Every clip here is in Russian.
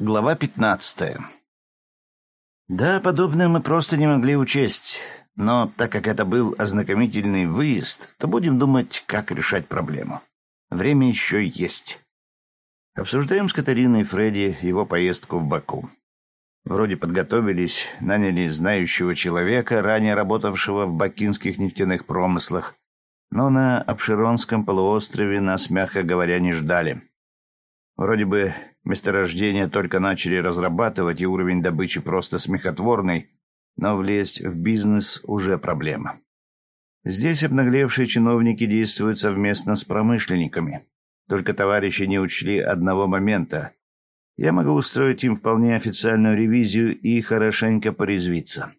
Глава пятнадцатая. Да, подобное мы просто не могли учесть. Но так как это был ознакомительный выезд, то будем думать, как решать проблему. Время еще есть. Обсуждаем с Катариной Фредди его поездку в Баку. Вроде подготовились, наняли знающего человека, ранее работавшего в бакинских нефтяных промыслах, но на Обширонском полуострове нас, мягко говоря, не ждали. Вроде бы месторождения только начали разрабатывать, и уровень добычи просто смехотворный, но влезть в бизнес уже проблема. Здесь обнаглевшие чиновники действуют совместно с промышленниками. Только товарищи не учли одного момента. Я могу устроить им вполне официальную ревизию и хорошенько порезвиться.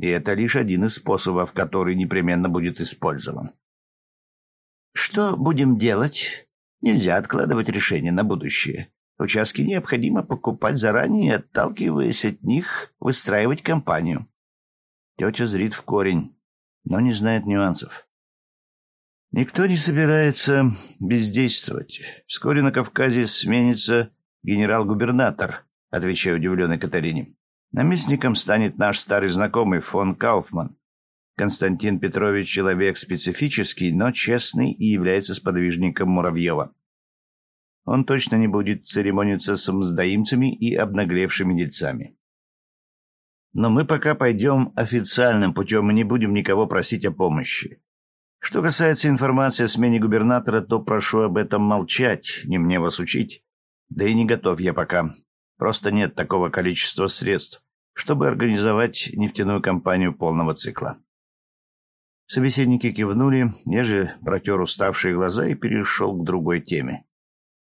И это лишь один из способов, который непременно будет использован. «Что будем делать?» Нельзя откладывать решение на будущее. Участки необходимо покупать заранее и, отталкиваясь от них, выстраивать компанию. Тетя зрит в корень, но не знает нюансов. Никто не собирается бездействовать. Вскоре на Кавказе сменится генерал-губернатор, отвечая удивленной Катарине. Наместником станет наш старый знакомый фон Кауфман. Константин Петрович человек специфический, но честный и является сподвижником Муравьева. Он точно не будет церемониться с мздоимцами и обнаглевшими дельцами. Но мы пока пойдем официальным путем и не будем никого просить о помощи. Что касается информации о смене губернатора, то прошу об этом молчать, не мне вас учить. Да и не готов я пока. Просто нет такого количества средств, чтобы организовать нефтяную компанию полного цикла. Собеседники кивнули, я же протер уставшие глаза и перешел к другой теме.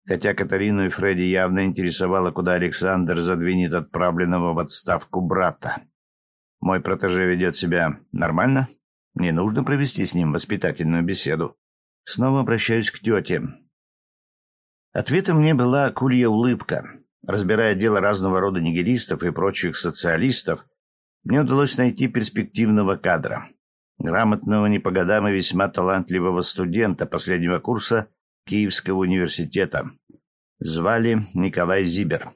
Хотя Катарину и Фредди явно интересовало, куда Александр задвинет отправленного в отставку брата. Мой протеже ведет себя нормально? Мне нужно провести с ним воспитательную беседу. Снова обращаюсь к тете. Ответом мне была кулья улыбка. Разбирая дело разного рода нигилистов и прочих социалистов, мне удалось найти перспективного кадра грамотного не по годам и весьма талантливого студента последнего курса Киевского университета. Звали Николай Зибер.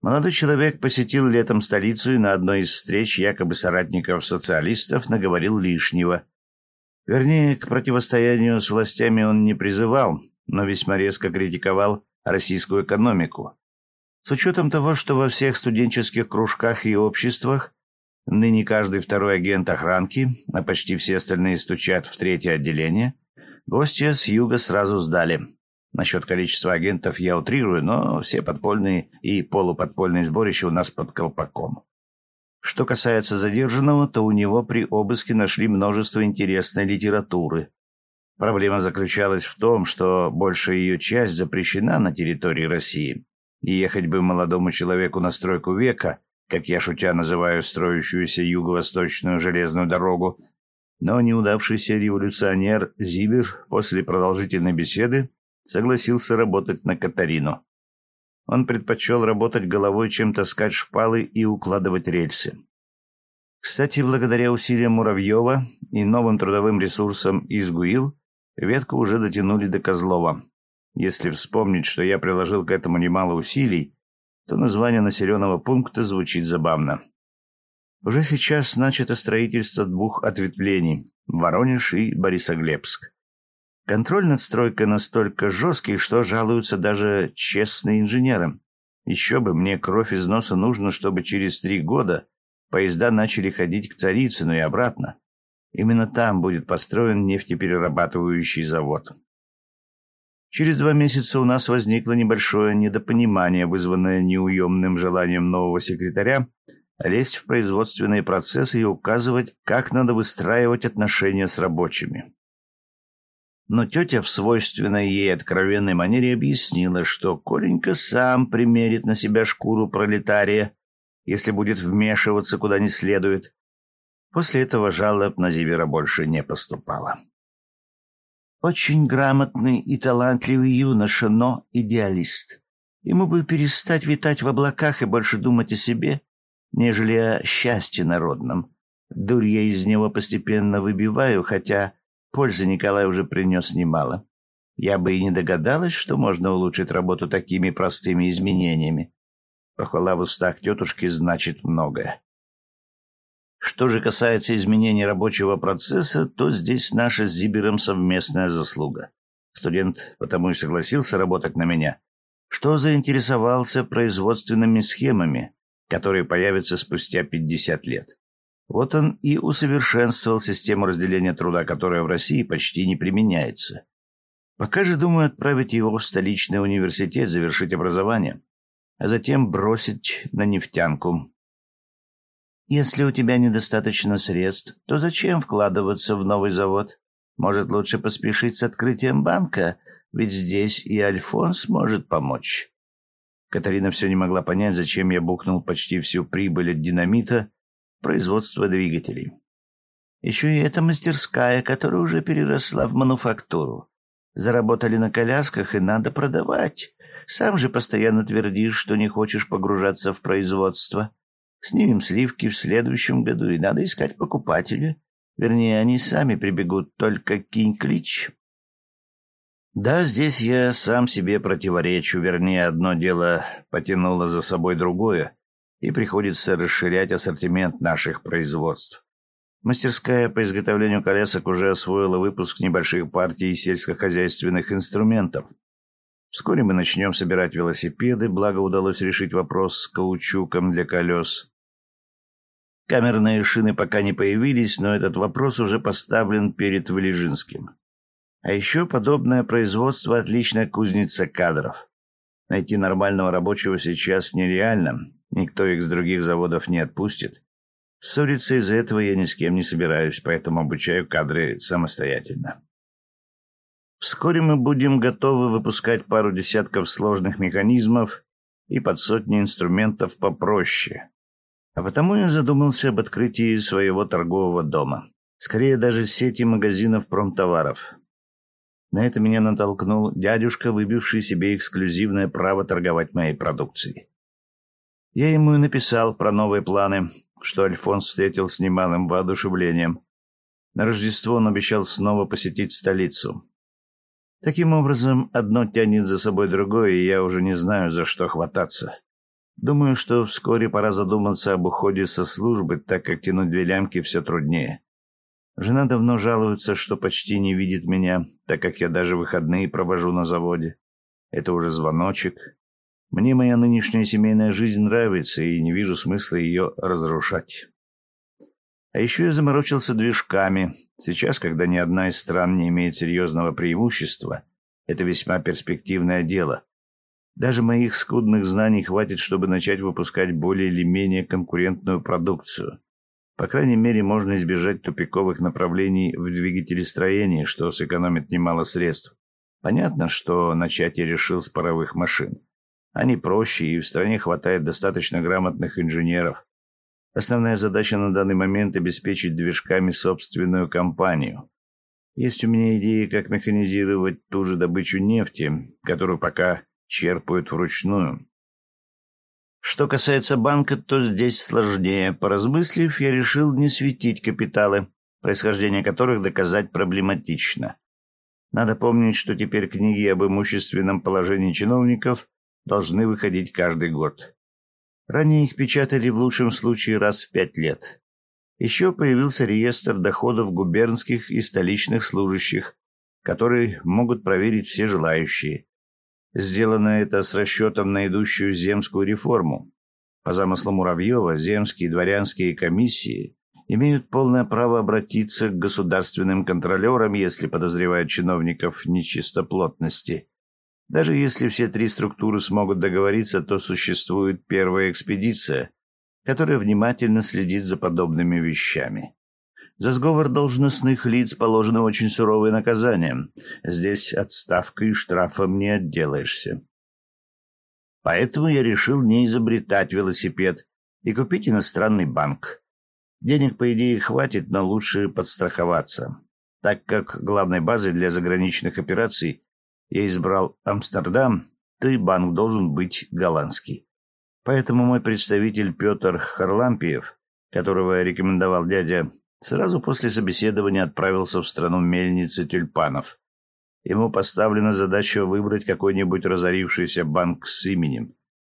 Молодой человек посетил летом столицу и на одной из встреч якобы соратников социалистов наговорил лишнего. Вернее, к противостоянию с властями он не призывал, но весьма резко критиковал российскую экономику. С учетом того, что во всех студенческих кружках и обществах Ныне каждый второй агент охранки, а почти все остальные стучат в третье отделение. Гостя с юга сразу сдали. Насчет количества агентов я утрирую, но все подпольные и полуподпольные сборища у нас под колпаком. Что касается задержанного, то у него при обыске нашли множество интересной литературы. Проблема заключалась в том, что большая ее часть запрещена на территории России. И ехать бы молодому человеку на стройку века как я шутя называю строящуюся юго-восточную железную дорогу, но неудавшийся революционер Зибер после продолжительной беседы согласился работать на Катарину. Он предпочел работать головой, чем таскать шпалы и укладывать рельсы. Кстати, благодаря усилиям Муравьева и новым трудовым ресурсам из ГУИЛ, ветку уже дотянули до Козлова. Если вспомнить, что я приложил к этому немало усилий, то название населенного пункта звучит забавно. Уже сейчас начато строительство двух ответвлений – Воронеж и Борисоглебск. Контроль над стройкой настолько жесткий, что жалуются даже честные инженеры. Еще бы, мне кровь из носа нужно, чтобы через три года поезда начали ходить к Царицыну и обратно. Именно там будет построен нефтеперерабатывающий завод. Через два месяца у нас возникло небольшое недопонимание, вызванное неуемным желанием нового секретаря лезть в производственные процессы и указывать, как надо выстраивать отношения с рабочими. Но тетя в свойственной ей откровенной манере объяснила, что Коленька сам примерит на себя шкуру пролетария, если будет вмешиваться куда не следует. После этого жалоб на Зивера больше не поступало. Очень грамотный и талантливый юноша, но идеалист. Ему бы перестать витать в облаках и больше думать о себе, нежели о счастье народном. Дурь я из него постепенно выбиваю, хотя пользы Николай уже принес немало. Я бы и не догадалась, что можно улучшить работу такими простыми изменениями. Похвала в устах тетушки значит многое. Что же касается изменения рабочего процесса, то здесь наша с Зибером совместная заслуга. Студент потому и согласился работать на меня, что заинтересовался производственными схемами, которые появятся спустя 50 лет. Вот он и усовершенствовал систему разделения труда, которая в России почти не применяется. Пока же думаю отправить его в столичный университет завершить образование, а затем бросить на нефтянку. Если у тебя недостаточно средств, то зачем вкладываться в новый завод? Может, лучше поспешить с открытием банка, ведь здесь и Альфонс может помочь. Катарина все не могла понять, зачем я бухнул почти всю прибыль от динамита производства двигателей. Еще и эта мастерская, которая уже переросла в мануфактуру. Заработали на колясках и надо продавать. Сам же постоянно твердишь, что не хочешь погружаться в производство. Снимем сливки в следующем году, и надо искать покупателя. Вернее, они сами прибегут, только кинь клич. Да, здесь я сам себе противоречу, вернее, одно дело потянуло за собой другое, и приходится расширять ассортимент наших производств. Мастерская по изготовлению колясок уже освоила выпуск небольших партий сельскохозяйственных инструментов. Вскоре мы начнем собирать велосипеды, благо удалось решить вопрос с каучуком для колес. Камерные шины пока не появились, но этот вопрос уже поставлен перед Валежинским. А еще подобное производство – отличная кузница кадров. Найти нормального рабочего сейчас нереально, Никто их с других заводов не отпустит. Ссориться из-за этого я ни с кем не собираюсь, поэтому обучаю кадры самостоятельно. Вскоре мы будем готовы выпускать пару десятков сложных механизмов и под сотни инструментов попроще. А потому я задумался об открытии своего торгового дома. Скорее даже сети магазинов промтоваров. На это меня натолкнул дядюшка, выбивший себе эксклюзивное право торговать моей продукцией. Я ему и написал про новые планы, что Альфонс встретил с немалым воодушевлением. На Рождество он обещал снова посетить столицу. Таким образом, одно тянет за собой другое, и я уже не знаю, за что хвататься. Думаю, что вскоре пора задуматься об уходе со службы, так как тянуть две лямки все труднее. Жена давно жалуется, что почти не видит меня, так как я даже выходные провожу на заводе. Это уже звоночек, мне моя нынешняя семейная жизнь нравится, и не вижу смысла ее разрушать. А еще я заморочился движками. Сейчас, когда ни одна из стран не имеет серьезного преимущества, это весьма перспективное дело. Даже моих скудных знаний хватит, чтобы начать выпускать более или менее конкурентную продукцию. По крайней мере, можно избежать тупиковых направлений в двигателестроении, что сэкономит немало средств. Понятно, что начать я решил с паровых машин. Они проще, и в стране хватает достаточно грамотных инженеров. Основная задача на данный момент – обеспечить движками собственную компанию. Есть у меня идеи, как механизировать ту же добычу нефти, которую пока черпают вручную. Что касается банка, то здесь сложнее. Поразмыслив, я решил не светить капиталы, происхождение которых доказать проблематично. Надо помнить, что теперь книги об имущественном положении чиновников должны выходить каждый год. Ранее их печатали в лучшем случае раз в пять лет. Еще появился реестр доходов губернских и столичных служащих, который могут проверить все желающие. Сделано это с расчетом на идущую земскую реформу. По замыслу Муравьева, земские дворянские комиссии имеют полное право обратиться к государственным контролерам, если подозревают чиновников нечистоплотности. Даже если все три структуры смогут договориться, то существует первая экспедиция, которая внимательно следит за подобными вещами. За сговор должностных лиц положено очень суровое наказание. Здесь отставкой и штрафом не отделаешься. Поэтому я решил не изобретать велосипед и купить иностранный банк. Денег, по идее, хватит, но лучше подстраховаться, так как главной базой для заграничных операций я избрал Амстердам, то и банк должен быть голландский. Поэтому мой представитель Петр Харлампиев, которого рекомендовал дядя, сразу после собеседования отправился в страну мельницы тюльпанов. Ему поставлена задача выбрать какой-нибудь разорившийся банк с именем,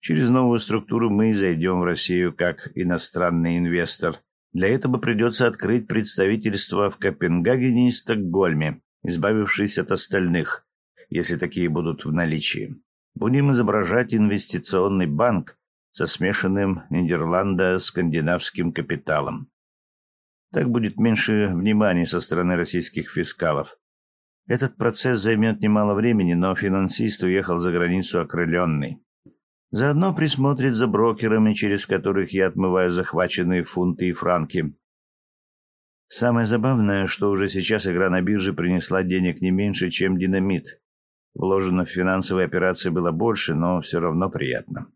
Через новую структуру мы зайдем в Россию как иностранный инвестор. Для этого придется открыть представительство в Копенгагене и Стокгольме, избавившись от остальных, если такие будут в наличии. Будем изображать инвестиционный банк со смешанным Нидерландо-скандинавским капиталом. Так будет меньше внимания со стороны российских фискалов. Этот процесс займет немало времени, но финансист уехал за границу окрыленный. Заодно присмотрит за брокерами, через которых я отмываю захваченные фунты и франки. Самое забавное, что уже сейчас игра на бирже принесла денег не меньше, чем динамит. Вложено в финансовые операции было больше, но все равно приятно.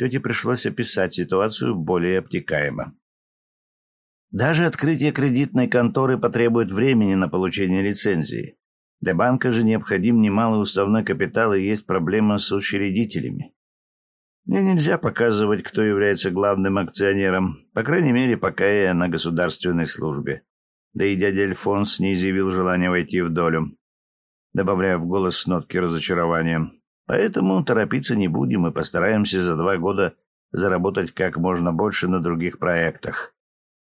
Тете пришлось описать ситуацию более обтекаемо. Даже открытие кредитной конторы потребует времени на получение лицензии. Для банка же необходим немалый уставной капитал и есть проблема с учредителями. Мне нельзя показывать, кто является главным акционером, по крайней мере, пока я на государственной службе. Да и дядя Альфонс не изъявил желания войти в долю, добавляя в голос нотки разочарования. Поэтому торопиться не будем и постараемся за два года заработать как можно больше на других проектах.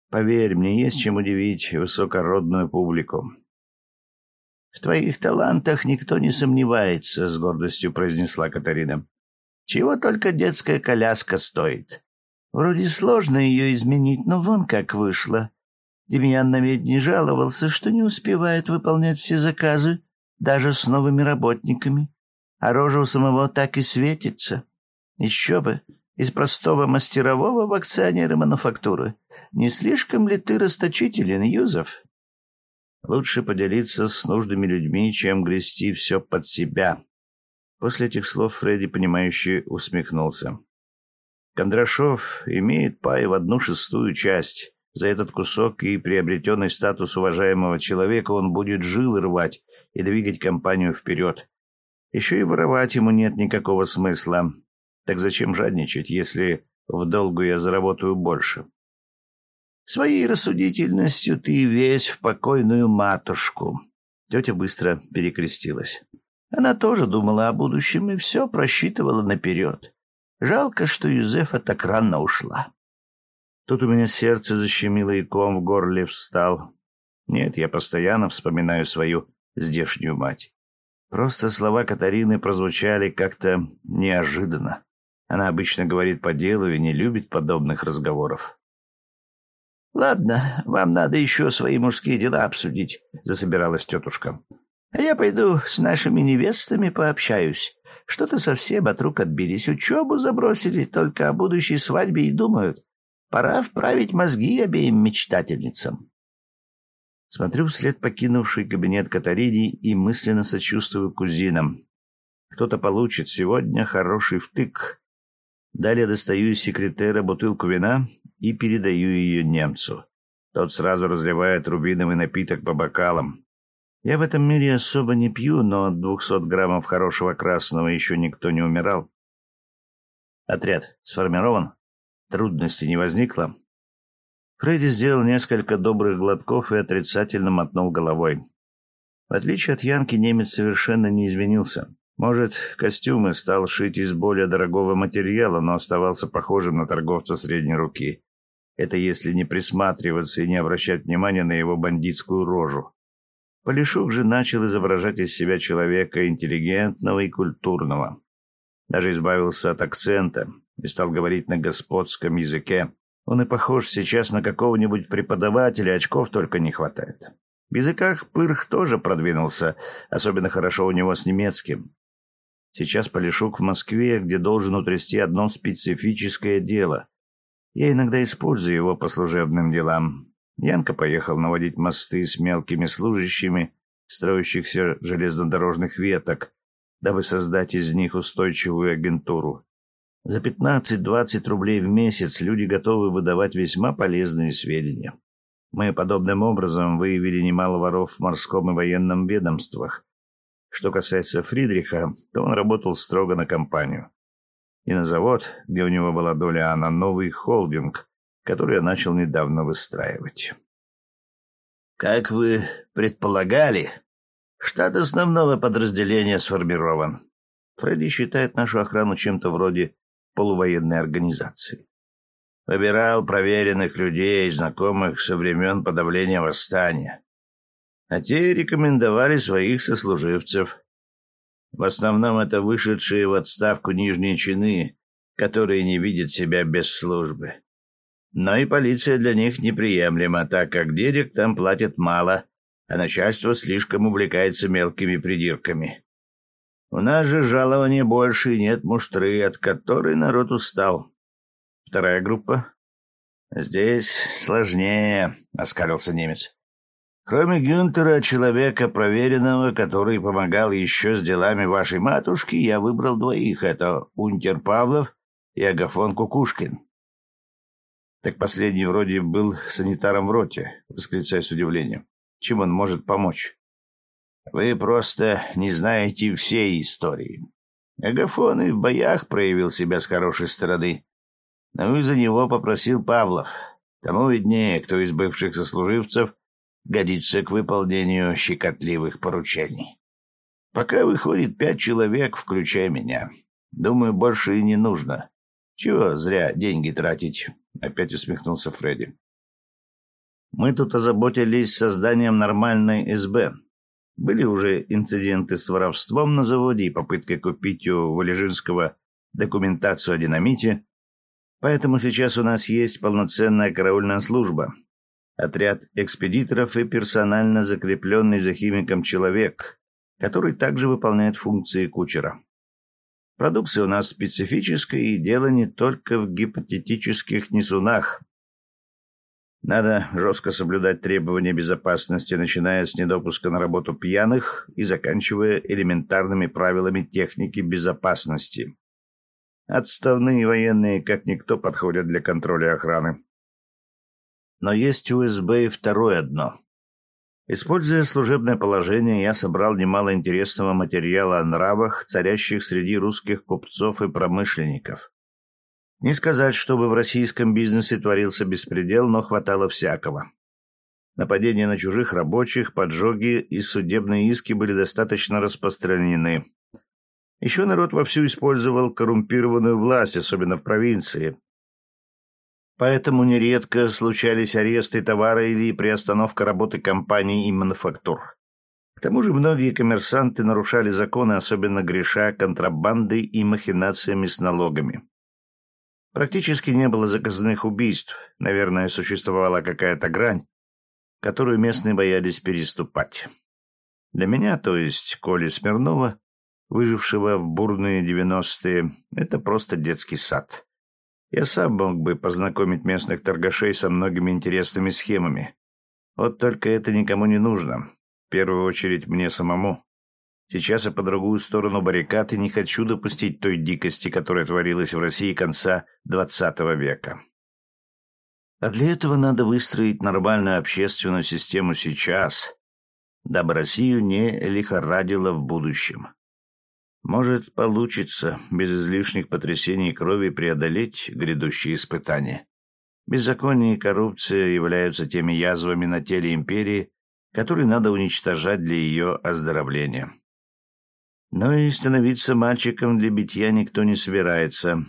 Поверь, мне есть чем удивить высокородную публику. «В твоих талантах никто не сомневается», — с гордостью произнесла Катарина. «Чего только детская коляска стоит. Вроде сложно ее изменить, но вон как вышло. Демьян на не жаловался, что не успевает выполнять все заказы, даже с новыми работниками. А рожа у самого так и светится. Еще бы, из простого мастерового в акционеры мануфактуры. Не слишком ли ты расточителен, Юзов?» Лучше поделиться с нужными людьми, чем грести все под себя. После этих слов Фредди, понимающе усмехнулся. Кондрашов имеет пай в одну шестую часть. За этот кусок и приобретенный статус уважаемого человека он будет жилы рвать и двигать компанию вперед. Еще и воровать ему нет никакого смысла. Так зачем жадничать, если в долгу я заработаю больше? Своей рассудительностью ты весь в покойную матушку. Тетя быстро перекрестилась. Она тоже думала о будущем и все просчитывала наперед. Жалко, что Юзефа так рано ушла. Тут у меня сердце защемило и ком в горле встал. Нет, я постоянно вспоминаю свою здешнюю мать. Просто слова Катарины прозвучали как-то неожиданно. Она обычно говорит по делу и не любит подобных разговоров. «Ладно, вам надо еще свои мужские дела обсудить», — засобиралась тетушка. «А я пойду с нашими невестами пообщаюсь. Что-то совсем от рук отбились, учебу забросили, только о будущей свадьбе и думают. Пора вправить мозги обеим мечтательницам». Смотрю вслед покинувший кабинет Катарине и мысленно сочувствую кузинам. Кто-то получит сегодня хороший втык. Далее достаю из секретера бутылку вина и передаю ее немцу. Тот сразу разливает рубиновый напиток по бокалам. Я в этом мире особо не пью, но от двухсот граммов хорошего красного еще никто не умирал. Отряд сформирован? Трудностей не возникло? Фредди сделал несколько добрых глотков и отрицательно мотнул головой. В отличие от Янки, немец совершенно не изменился. Может, костюмы стал шить из более дорогого материала, но оставался похожим на торговца средней руки. Это если не присматриваться и не обращать внимания на его бандитскую рожу. Полишук же начал изображать из себя человека интеллигентного и культурного. Даже избавился от акцента и стал говорить на господском языке. Он и похож сейчас на какого-нибудь преподавателя, очков только не хватает. В языках Пырх тоже продвинулся, особенно хорошо у него с немецким. Сейчас Полишук в Москве, где должен утрясти одно специфическое дело. Я иногда использую его по служебным делам. Янка поехал наводить мосты с мелкими служащими, строящихся железнодорожных веток, дабы создать из них устойчивую агентуру. За 15-20 рублей в месяц люди готовы выдавать весьма полезные сведения. Мы подобным образом выявили немало воров в морском и военном ведомствах, что касается Фридриха, то он работал строго на компанию. И на завод, где у него была доля, а на новый холдинг, который я начал недавно выстраивать. «Как вы предполагали, штат основного подразделения сформирован. Фредди считает нашу охрану чем-то вроде полувоенной организации. Выбирал проверенных людей, знакомых со времен подавления восстания. А те рекомендовали своих сослуживцев. В основном это вышедшие в отставку нижние чины, которые не видят себя без службы. Но и полиция для них неприемлема, так как денег там платят мало, а начальство слишком увлекается мелкими придирками. У нас же жалования больше и нет муштры, от которой народ устал. Вторая группа. Здесь сложнее, — оскалился немец. Кроме Гюнтера, человека проверенного, который помогал еще с делами вашей матушки, я выбрал двоих. Это Унтер Павлов и Агафон Кукушкин. Так последний вроде был санитаром в роте, восклицая с удивлением. Чем он может помочь? Вы просто не знаете всей истории. Агафон и в боях проявил себя с хорошей стороны. Но из-за него попросил Павлов. Тому виднее, кто из бывших сослуживцев годится к выполнению щекотливых поручений. Пока выходит пять человек, включая меня. Думаю, больше и не нужно. Чего зря деньги тратить? Опять усмехнулся Фредди. Мы тут озаботились созданием нормальной СБ. Были уже инциденты с воровством на заводе и попыткой купить у Валежинского документацию о динамите, поэтому сейчас у нас есть полноценная караульная служба, отряд экспедиторов и персонально закрепленный за химиком человек, который также выполняет функции кучера. Продукция у нас специфическая, и дело не только в гипотетических несунах. Надо жестко соблюдать требования безопасности, начиная с недопуска на работу пьяных и заканчивая элементарными правилами техники безопасности. Отставные военные как никто подходят для контроля охраны. Но есть СБ и второе дно. Используя служебное положение, я собрал немало интересного материала о нравах, царящих среди русских купцов и промышленников. Не сказать, чтобы в российском бизнесе творился беспредел, но хватало всякого. Нападения на чужих рабочих, поджоги и судебные иски были достаточно распространены. Еще народ вовсю использовал коррумпированную власть, особенно в провинции, Поэтому нередко случались аресты товара или приостановка работы компаний и мануфактур. К тому же многие коммерсанты нарушали законы, особенно греша контрабандой и махинациями с налогами. Практически не было заказных убийств, наверное, существовала какая-то грань, которую местные боялись переступать. Для меня, то есть Коли Смирнова, выжившего в бурные девяностые, это просто детский сад. Я сам мог бы познакомить местных торгашей со многими интересными схемами. Вот только это никому не нужно. В первую очередь мне самому. Сейчас я по другую сторону баррикад и не хочу допустить той дикости, которая творилась в России конца XX века. А для этого надо выстроить нормальную общественную систему сейчас, дабы Россию не лихорадило в будущем. Может, получится без излишних потрясений крови преодолеть грядущие испытания. Беззаконие и коррупция являются теми язвами на теле империи, которые надо уничтожать для ее оздоровления. Но и становиться мальчиком для битья никто не собирается.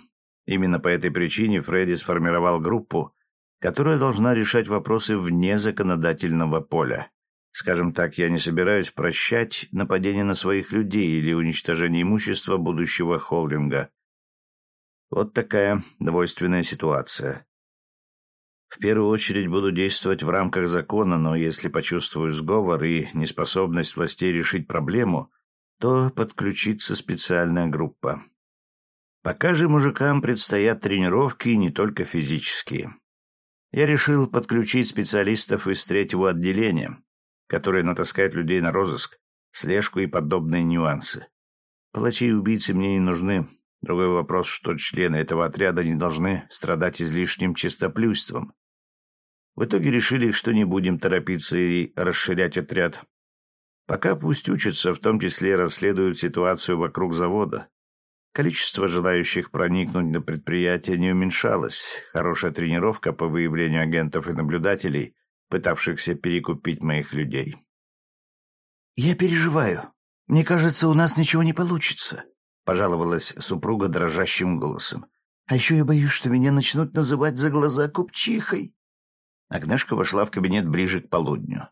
Именно по этой причине Фредди сформировал группу, которая должна решать вопросы вне законодательного поля. Скажем так, я не собираюсь прощать нападение на своих людей или уничтожение имущества будущего холдинга. Вот такая двойственная ситуация. В первую очередь буду действовать в рамках закона, но если почувствую сговор и неспособность властей решить проблему, то подключится специальная группа. Пока же мужикам предстоят тренировки, не только физические. Я решил подключить специалистов из третьего отделения, которые натаскают людей на розыск, слежку и подобные нюансы. Палачи и убийцы мне не нужны. Другой вопрос, что члены этого отряда не должны страдать излишним чистоплюйством. В итоге решили, что не будем торопиться и расширять отряд. Пока пусть учатся, в том числе расследуют ситуацию вокруг завода. Количество желающих проникнуть на предприятие не уменьшалось. Хорошая тренировка по выявлению агентов и наблюдателей пытавшихся перекупить моих людей. «Я переживаю. Мне кажется, у нас ничего не получится», — пожаловалась супруга дрожащим голосом. А еще я боюсь, что меня начнут называть за глаза купчихой. Агнешка вошла в кабинет ближе к полудню.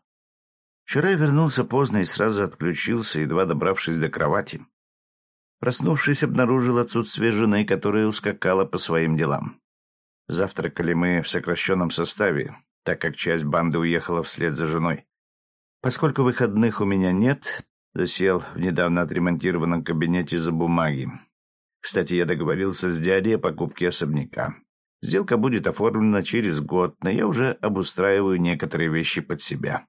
Вчера я вернулся поздно и сразу отключился, едва добравшись до кровати. Проснувшись, обнаружил отсутствие жены, которая ускакала по своим делам. Завтракали мы в сокращенном составе, так как часть банды уехала вслед за женой. Поскольку выходных у меня нет, засел в недавно отремонтированном кабинете за бумаги. Кстати, я договорился с дядей о покупке особняка. Сделка будет оформлена через год, но я уже обустраиваю некоторые вещи под себя.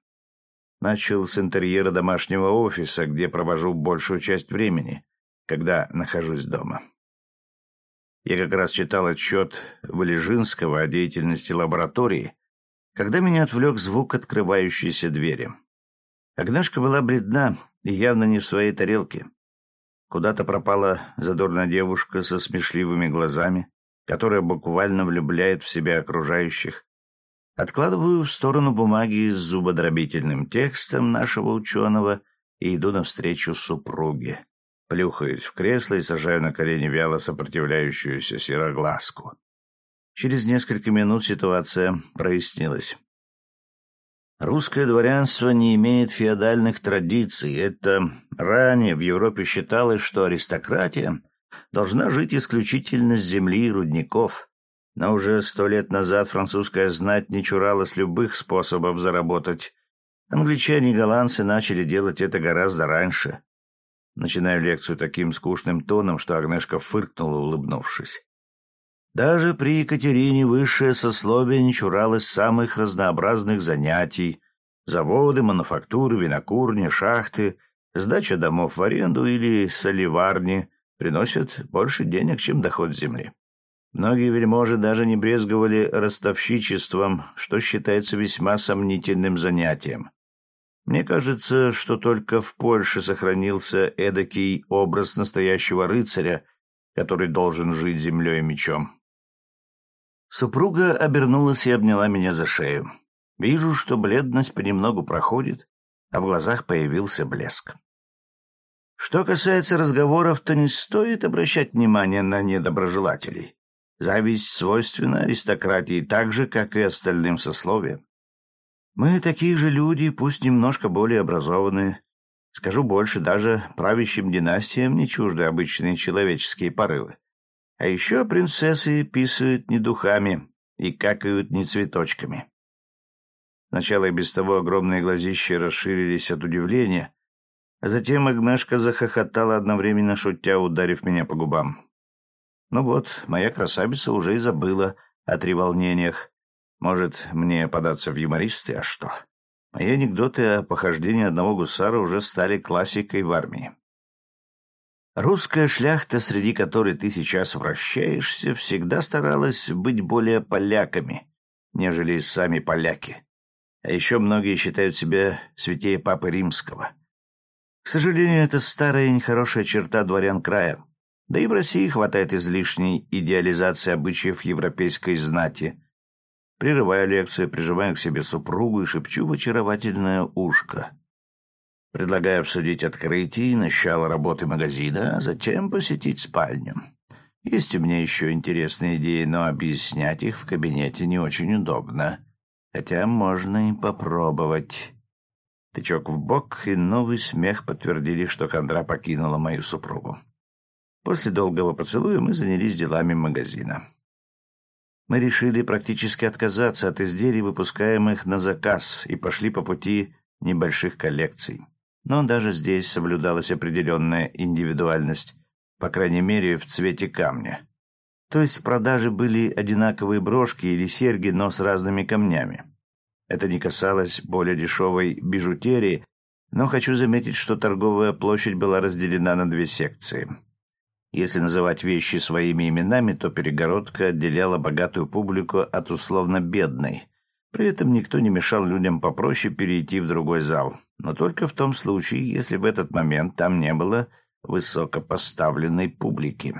Начал с интерьера домашнего офиса, где провожу большую часть времени, когда нахожусь дома. Я как раз читал отчет Валежинского о деятельности лаборатории, когда меня отвлек звук открывающейся двери. Агнешка была бледна и явно не в своей тарелке. Куда-то пропала задорная девушка со смешливыми глазами, которая буквально влюбляет в себя окружающих. Откладываю в сторону бумаги с зубодробительным текстом нашего ученого и иду навстречу супруге. Плюхаюсь в кресло и сажаю на колени вяло сопротивляющуюся сероглазку. Через несколько минут ситуация прояснилась. Русское дворянство не имеет феодальных традиций. Это ранее в Европе считалось, что аристократия должна жить исключительно с земли и рудников. Но уже сто лет назад французская знать не чуралась любых способов заработать. Англичане и голландцы начали делать это гораздо раньше. Начинаю лекцию таким скучным тоном, что Агнешка фыркнула, улыбнувшись. Даже при Екатерине высшее сословие не чуралось самых разнообразных занятий — заводы, мануфактуры, винокурни, шахты, сдача домов в аренду или соливарни приносят больше денег, чем доход земли. Многие вельможи даже не брезговали ростовщичеством, что считается весьма сомнительным занятием. Мне кажется, что только в Польше сохранился эдакий образ настоящего рыцаря, который должен жить землей и мечом. Супруга обернулась и обняла меня за шею. Вижу, что бледность понемногу проходит, а в глазах появился блеск. Что касается разговоров, то не стоит обращать внимание на недоброжелателей. Зависть свойственна аристократии так же, как и остальным сословиям. Мы такие же люди, пусть немножко более образованные. Скажу больше, даже правящим династиям не чужды обычные человеческие порывы. А еще принцессы писают не духами и какают не цветочками. Сначала и без того огромные глазища расширились от удивления, а затем Агнешка захохотала одновременно шутя, ударив меня по губам. Ну вот, моя красавица уже и забыла о треволнениях. Может, мне податься в юмористы, а что? Мои анекдоты о похождении одного гусара уже стали классикой в армии. Русская шляхта, среди которой ты сейчас вращаешься, всегда старалась быть более поляками, нежели сами поляки. А еще многие считают себя святее Папы Римского. К сожалению, это старая и нехорошая черта дворян края. Да и в России хватает излишней идеализации обычаев европейской знати. Прерываю лекцию, прижимаю к себе супругу и шепчу в очаровательное ушко. Предлагаю обсудить открытие и начало работы магазина, а затем посетить спальню. Есть у меня еще интересные идеи, но объяснять их в кабинете не очень удобно. Хотя можно и попробовать. Тычок в бок и новый смех подтвердили, что хандра покинула мою супругу. После долгого поцелуя мы занялись делами магазина. Мы решили практически отказаться от изделий, выпускаемых на заказ, и пошли по пути небольших коллекций. Но даже здесь соблюдалась определенная индивидуальность, по крайней мере, в цвете камня. То есть в продаже были одинаковые брошки или серьги, но с разными камнями. Это не касалось более дешевой бижутерии, но хочу заметить, что торговая площадь была разделена на две секции. Если называть вещи своими именами, то перегородка отделяла богатую публику от условно бедной. При этом никто не мешал людям попроще перейти в другой зал но только в том случае, если в этот момент там не было высокопоставленной публики.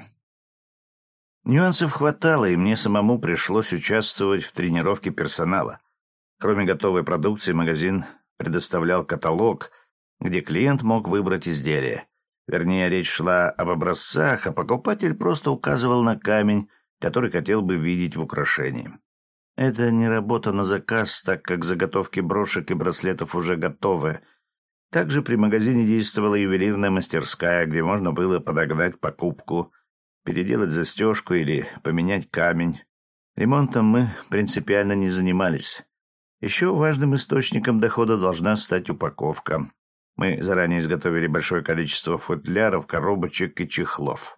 Нюансов хватало, и мне самому пришлось участвовать в тренировке персонала. Кроме готовой продукции, магазин предоставлял каталог, где клиент мог выбрать изделие. Вернее, речь шла об образцах, а покупатель просто указывал на камень, который хотел бы видеть в украшении. Это не работа на заказ, так как заготовки брошек и браслетов уже готовы. Также при магазине действовала ювелирная мастерская, где можно было подогнать покупку, переделать застежку или поменять камень. Ремонтом мы принципиально не занимались. Еще важным источником дохода должна стать упаковка. Мы заранее изготовили большое количество футляров, коробочек и чехлов.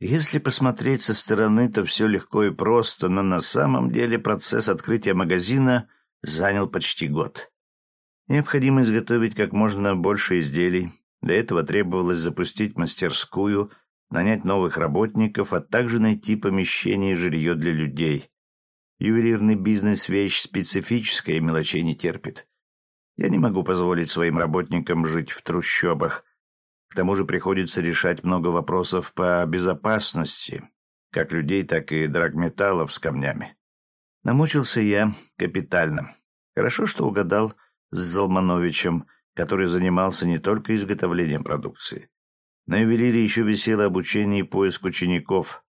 Если посмотреть со стороны, то все легко и просто, но на самом деле процесс открытия магазина занял почти год. Необходимо изготовить как можно больше изделий. Для этого требовалось запустить мастерскую, нанять новых работников, а также найти помещение и жилье для людей. Ювелирный бизнес — вещь специфическая и мелочей не терпит. Я не могу позволить своим работникам жить в трущобах. К тому же приходится решать много вопросов по безопасности, как людей, так и драгметаллов с камнями. Намучился я капитально. Хорошо, что угадал с Залмановичем, который занимался не только изготовлением продукции. На ювелире еще висело обучение и поиск учеников.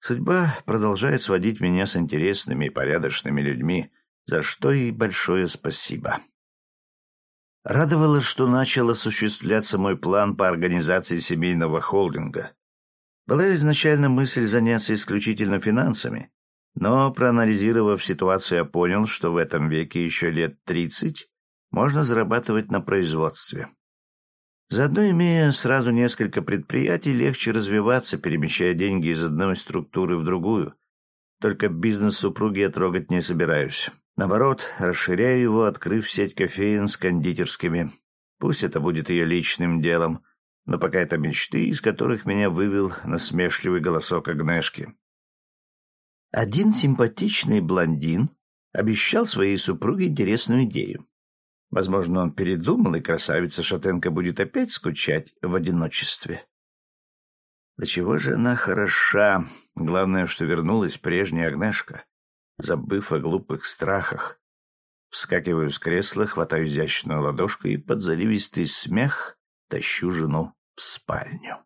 Судьба продолжает сводить меня с интересными и порядочными людьми, за что и большое спасибо. Радовало, что начал осуществляться мой план по организации семейного холдинга. Была изначально мысль заняться исключительно финансами, но, проанализировав ситуацию, я понял, что в этом веке еще лет тридцать можно зарабатывать на производстве. Заодно, имея сразу несколько предприятий, легче развиваться, перемещая деньги из одной структуры в другую. Только бизнес супруги я трогать не собираюсь. Наоборот, расширяю его, открыв сеть кофеин с кондитерскими. Пусть это будет ее личным делом, но пока это мечты, из которых меня вывел насмешливый голосок Агнешки. Один симпатичный блондин обещал своей супруге интересную идею. Возможно, он передумал, и красавица Шатенко будет опять скучать в одиночестве. Да чего же она хороша. Главное, что вернулась прежняя Агнешка, забыв о глупых страхах. Вскакиваю с кресла, хватаю изящную ладошку и под заливистый смех тащу жену в спальню.